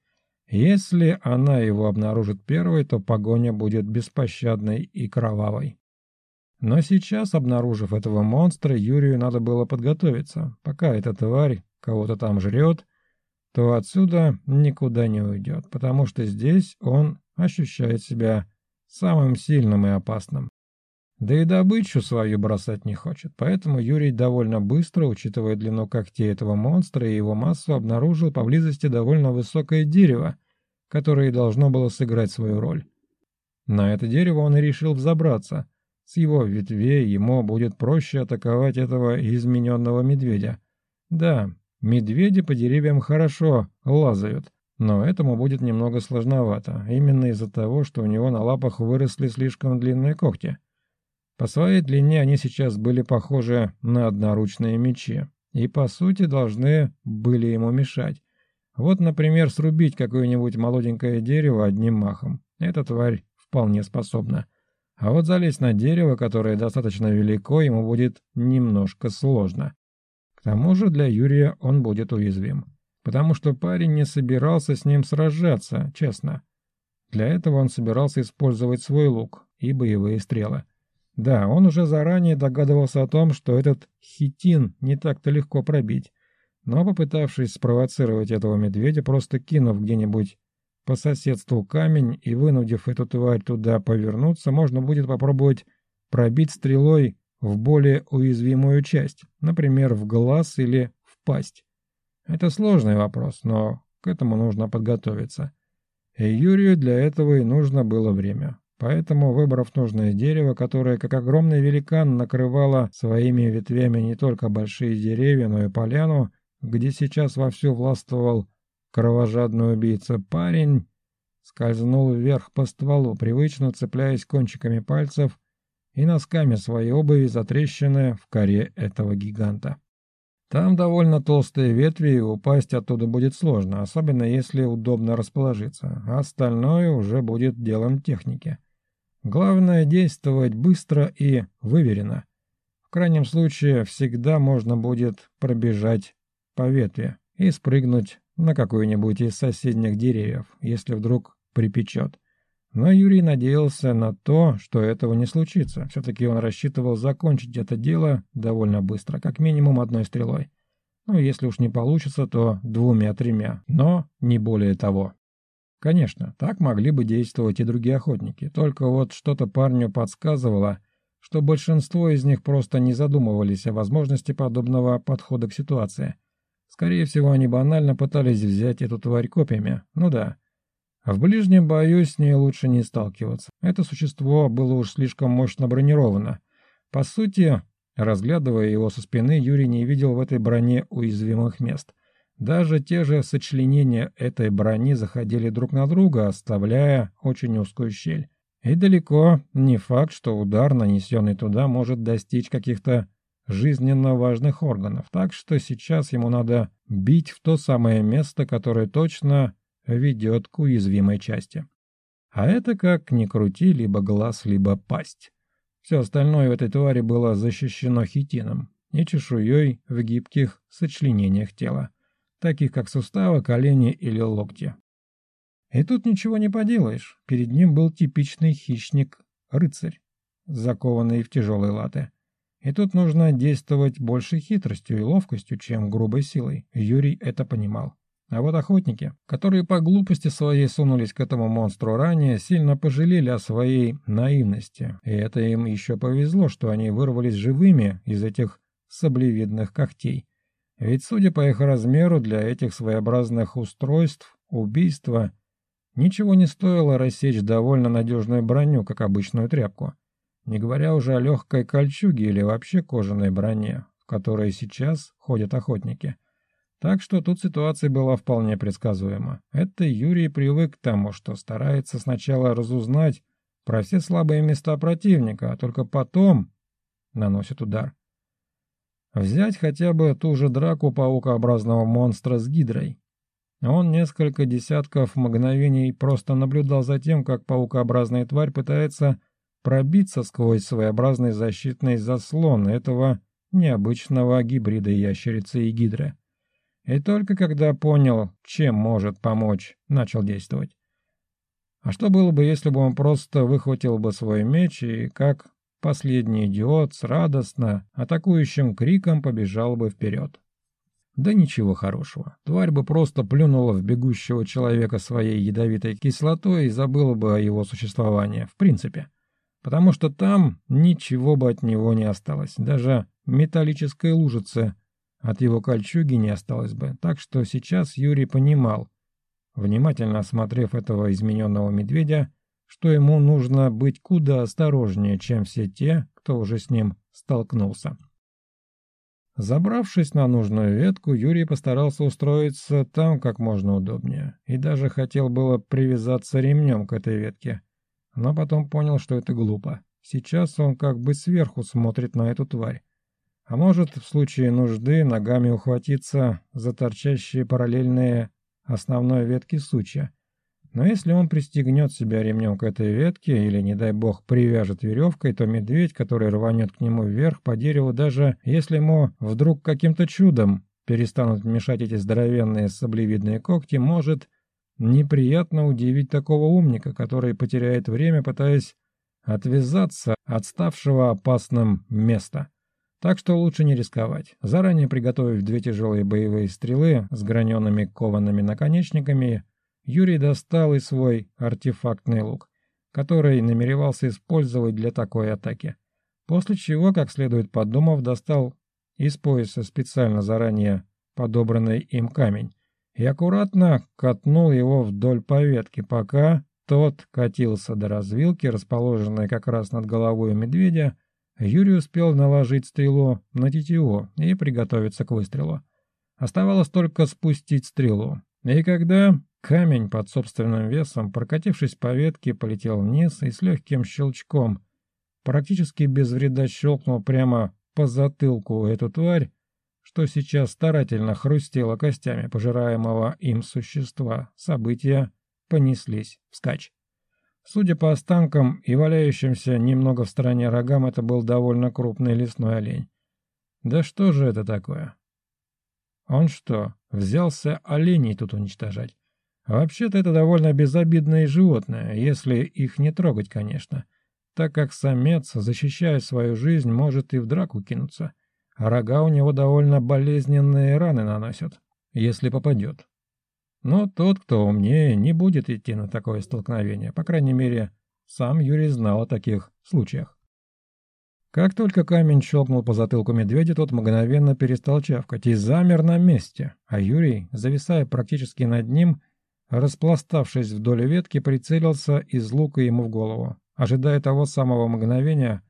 Если она его обнаружит первой, то погоня будет беспощадной и кровавой. Но сейчас, обнаружив этого монстра, Юрию надо было подготовиться. Пока эта тварь кого-то там жрет, то отсюда никуда не уйдет, потому что здесь он ощущает себя самым сильным и опасным. Да и добычу свою бросать не хочет, поэтому Юрий довольно быстро, учитывая длину когтей этого монстра и его массу, обнаружил поблизости довольно высокое дерево, которое должно было сыграть свою роль. На это дерево он и решил взобраться. С его ветвей ему будет проще атаковать этого измененного медведя. Да, медведи по деревьям хорошо лазают, но этому будет немного сложновато, именно из-за того, что у него на лапах выросли слишком длинные когти. По своей длине они сейчас были похожи на одноручные мечи и, по сути, должны были ему мешать. Вот, например, срубить какое-нибудь молоденькое дерево одним махом. Эта тварь вполне способна. А вот залезть на дерево, которое достаточно велико, ему будет немножко сложно. К тому же для Юрия он будет уязвим потому что парень не собирался с ним сражаться, честно. Для этого он собирался использовать свой лук и боевые стрелы. Да, он уже заранее догадывался о том, что этот хитин не так-то легко пробить, но, попытавшись спровоцировать этого медведя, просто кинув где-нибудь по соседству камень и вынудив эту тварь туда повернуться, можно будет попробовать пробить стрелой в более уязвимую часть, например, в глаз или в пасть. Это сложный вопрос, но к этому нужно подготовиться. И Юрию для этого и нужно было время. Поэтому, выбрав нужное дерево, которое, как огромный великан, накрывало своими ветвями не только большие деревья, но и поляну, где сейчас вовсю властвовал кровожадный убийца парень, скользнул вверх по стволу, привычно цепляясь кончиками пальцев и носками своей обуви за трещины в коре этого гиганта. Там довольно толстые ветви, и упасть оттуда будет сложно, особенно если удобно расположиться, а остальное уже будет делом техники. Главное действовать быстро и выверенно. В крайнем случае всегда можно будет пробежать по ветви и спрыгнуть на какой-нибудь из соседних деревьев, если вдруг припечет. Но Юрий надеялся на то, что этого не случится. Все-таки он рассчитывал закончить это дело довольно быстро, как минимум одной стрелой. Ну, если уж не получится, то двумя-тремя, но не более того. Конечно, так могли бы действовать и другие охотники, только вот что-то парню подсказывало, что большинство из них просто не задумывались о возможности подобного подхода к ситуации. Скорее всего, они банально пытались взять эту тварь копьями, ну да, а в ближнем бою с ней лучше не сталкиваться. Это существо было уж слишком мощно бронировано. По сути, разглядывая его со спины, Юрий не видел в этой броне уязвимых мест. Даже те же сочленения этой брони заходили друг на друга, оставляя очень узкую щель. И далеко не факт, что удар, нанесенный туда, может достичь каких-то жизненно важных органов, так что сейчас ему надо бить в то самое место, которое точно ведет к уязвимой части. А это как ни крути, либо глаз, либо пасть. Все остальное в этой твари было защищено хитином и чешуей в гибких сочленениях тела, таких как суставы, колени или локти. И тут ничего не поделаешь, перед ним был типичный хищник-рыцарь, закованный в тяжелые латы. И тут нужно действовать больше хитростью и ловкостью, чем грубой силой. Юрий это понимал. А вот охотники, которые по глупости своей сунулись к этому монстру ранее, сильно пожалели о своей наивности. И это им еще повезло, что они вырвались живыми из этих саблевидных когтей. Ведь, судя по их размеру, для этих своеобразных устройств убийства ничего не стоило рассечь довольно надежную броню, как обычную тряпку. Не говоря уже о легкой кольчуге или вообще кожаной броне, в которой сейчас ходят охотники. Так что тут ситуация была вполне предсказуема. Это Юрий привык к тому, что старается сначала разузнать про все слабые места противника, а только потом наносит удар. Взять хотя бы ту же драку паукообразного монстра с гидрой. Он несколько десятков мгновений просто наблюдал за тем, как паукообразная тварь пытается пробиться сквозь своеобразный защитный заслон этого необычного гибрида ящерицы и гидры. И только когда понял, чем может помочь, начал действовать. А что было бы, если бы он просто выхватил бы свой меч и, как последний идиот, с радостно атакующим криком побежал бы вперед? Да ничего хорошего. Тварь бы просто плюнула в бегущего человека своей ядовитой кислотой и забыла бы о его существовании, в принципе. Потому что там ничего бы от него не осталось, даже металлической лужицы – от его кольчуги не осталось бы, так что сейчас Юрий понимал, внимательно осмотрев этого измененного медведя, что ему нужно быть куда осторожнее, чем все те, кто уже с ним столкнулся. Забравшись на нужную ветку, Юрий постарался устроиться там как можно удобнее, и даже хотел было привязаться ремнем к этой ветке, но потом понял, что это глупо. Сейчас он как бы сверху смотрит на эту тварь, а может в случае нужды ногами ухватиться за торчащие параллельные основной ветки сучья. Но если он пристегнет себя ремнем к этой ветке или, не дай бог, привяжет веревкой, то медведь, который рванет к нему вверх по дереву, даже если ему вдруг каким-то чудом перестанут мешать эти здоровенные саблевидные когти, может неприятно удивить такого умника, который потеряет время, пытаясь отвязаться от ставшего опасным места. Так что лучше не рисковать. Заранее приготовив две тяжелые боевые стрелы с граненными коваными наконечниками, Юрий достал и свой артефактный лук, который намеревался использовать для такой атаки. После чего, как следует подумав, достал из пояса специально заранее подобранный им камень и аккуратно катнул его вдоль поветки, пока тот катился до развилки, расположенной как раз над головой медведя, Юрий успел наложить стрелу на тетиву и приготовиться к выстрелу. Оставалось только спустить стрелу. И когда камень под собственным весом, прокатившись по ветке, полетел вниз и с легким щелчком, практически без вреда щелкнул прямо по затылку эту тварь, что сейчас старательно хрустело костями пожираемого им существа, события понеслись вскачь. Судя по останкам и валяющимся немного в стороне рогам, это был довольно крупный лесной олень. Да что же это такое? Он что, взялся оленей тут уничтожать? Вообще-то это довольно безобидное животное, если их не трогать, конечно, так как самец, защищая свою жизнь, может и в драку кинуться. А рога у него довольно болезненные раны наносят, если попадет. Но тот, кто умнее, не будет идти на такое столкновение. По крайней мере, сам Юрий знал о таких случаях. Как только камень щелкнул по затылку медведя, тот мгновенно перестал чавкать и замер на месте, а Юрий, зависая практически над ним, распластавшись вдоль ветки, прицелился из лука ему в голову, ожидая того самого мгновения,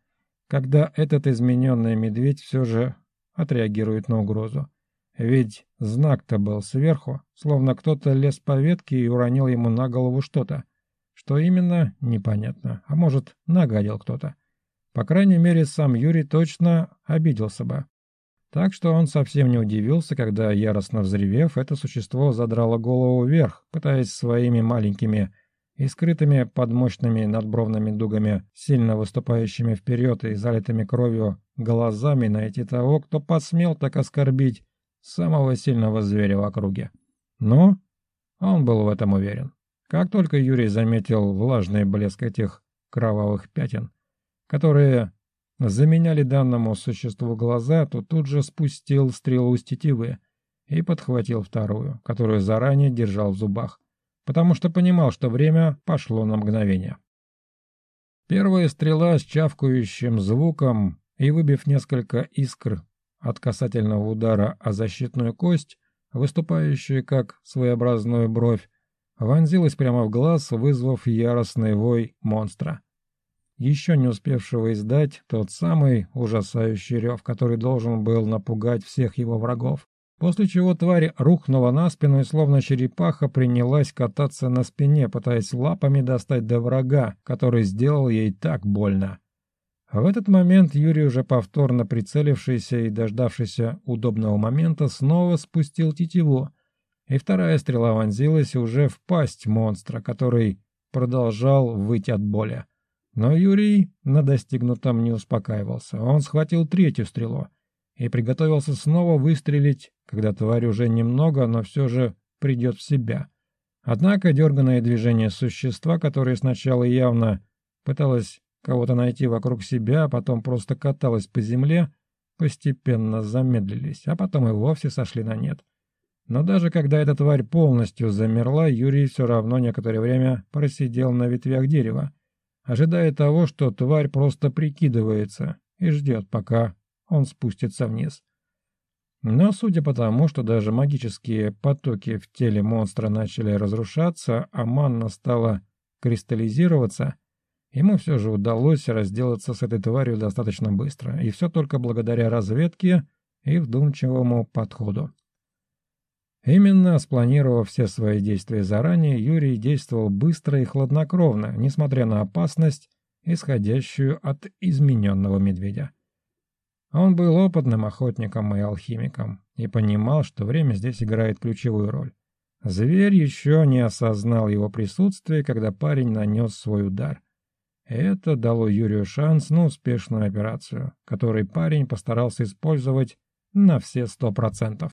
когда этот измененный медведь все же отреагирует на угрозу. Ведь знак-то был сверху, словно кто-то лез по ветке и уронил ему на голову что-то. Что именно, непонятно. А может, нагадил кто-то. По крайней мере, сам Юрий точно обиделся бы. Так что он совсем не удивился, когда, яростно взревев, это существо задрало голову вверх, пытаясь своими маленькими и скрытыми под надбровными дугами, сильно выступающими вперед и залитыми кровью глазами найти того, кто посмел так оскорбить самого сильного зверя в округе. Но он был в этом уверен. Как только Юрий заметил влажный блеск этих кровавых пятен, которые заменяли данному существу глаза, то тут же спустил стрелу с тетивы и подхватил вторую, которую заранее держал в зубах, потому что понимал, что время пошло на мгновение. Первая стрела с чавкающим звуком и, выбив несколько искр, от касательного удара о защитную кость, выступающую как своеобразную бровь, вонзилась прямо в глаз, вызвав яростный вой монстра, еще не успевшего издать тот самый ужасающий рев, который должен был напугать всех его врагов. После чего тварь рухнула на спину и словно черепаха принялась кататься на спине, пытаясь лапами достать до врага, который сделал ей так больно. А в этот момент Юрий, уже повторно прицелившийся и дождавшийся удобного момента, снова спустил тетиву, и вторая стрела вонзилась уже в пасть монстра, который продолжал выть от боли. Но Юрий на достигнутом не успокаивался. Он схватил третью стрелу и приготовился снова выстрелить, когда тварь уже немного, но все же придет в себя. Однако дерганное движение существа, которое сначала явно пыталось кого-то найти вокруг себя, а потом просто каталась по земле, постепенно замедлились, а потом и вовсе сошли на нет. Но даже когда эта тварь полностью замерла, Юрий все равно некоторое время просидел на ветвях дерева, ожидая того, что тварь просто прикидывается и ждет, пока он спустится вниз. Но судя по тому, что даже магические потоки в теле монстра начали разрушаться, а манна стала кристаллизироваться – Ему все же удалось разделаться с этой тварью достаточно быстро, и все только благодаря разведке и вдумчивому подходу. Именно спланировав все свои действия заранее, Юрий действовал быстро и хладнокровно, несмотря на опасность, исходящую от измененного медведя. Он был опытным охотником и алхимиком и понимал, что время здесь играет ключевую роль. Зверь еще не осознал его присутствие, когда парень нанес свой удар. Это дало Юрию шанс на успешную операцию, который парень постарался использовать на все сто процентов.